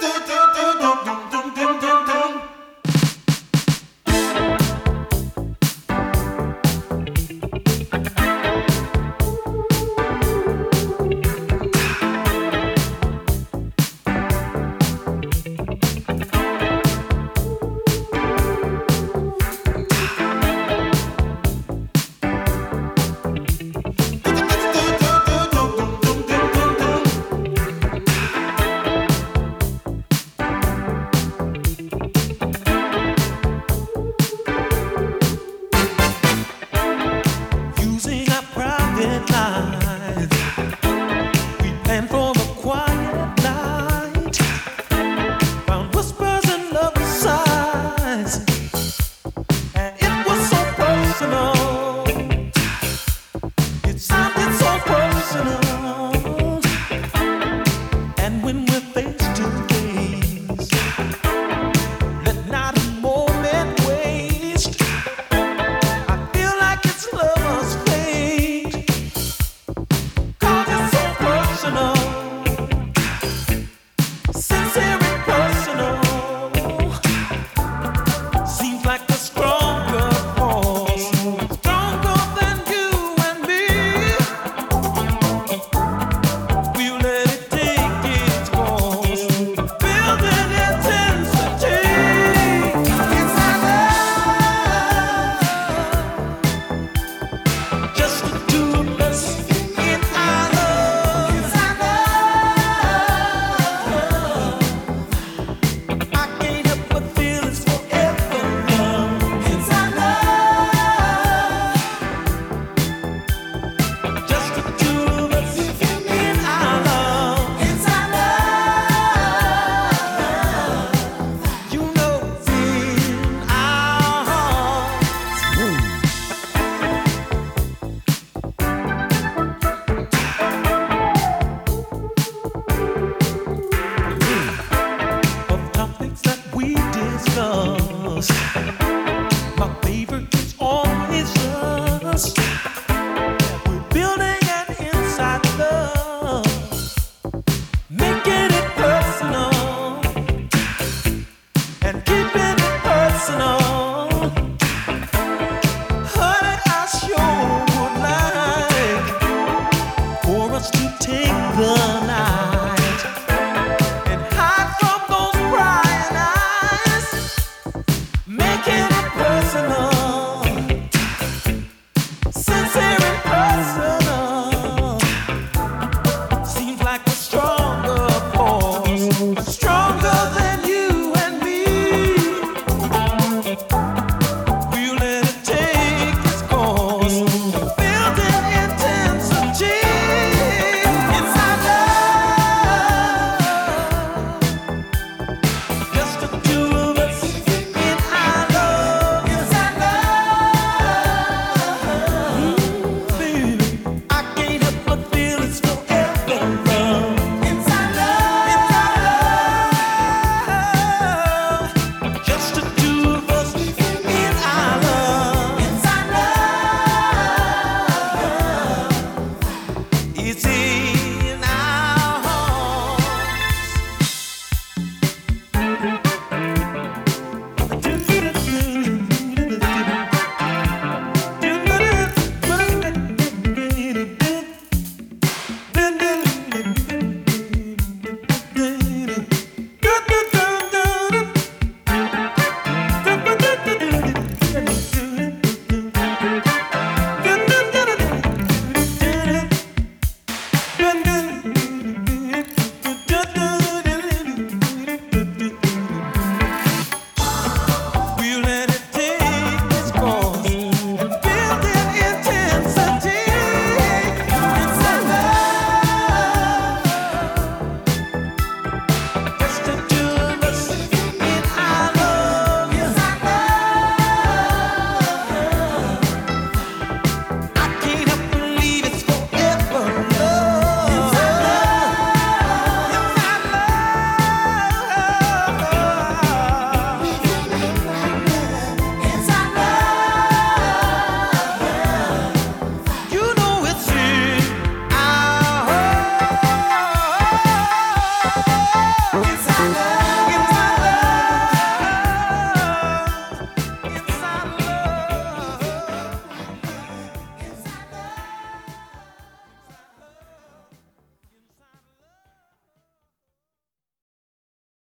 do, do, do, do. with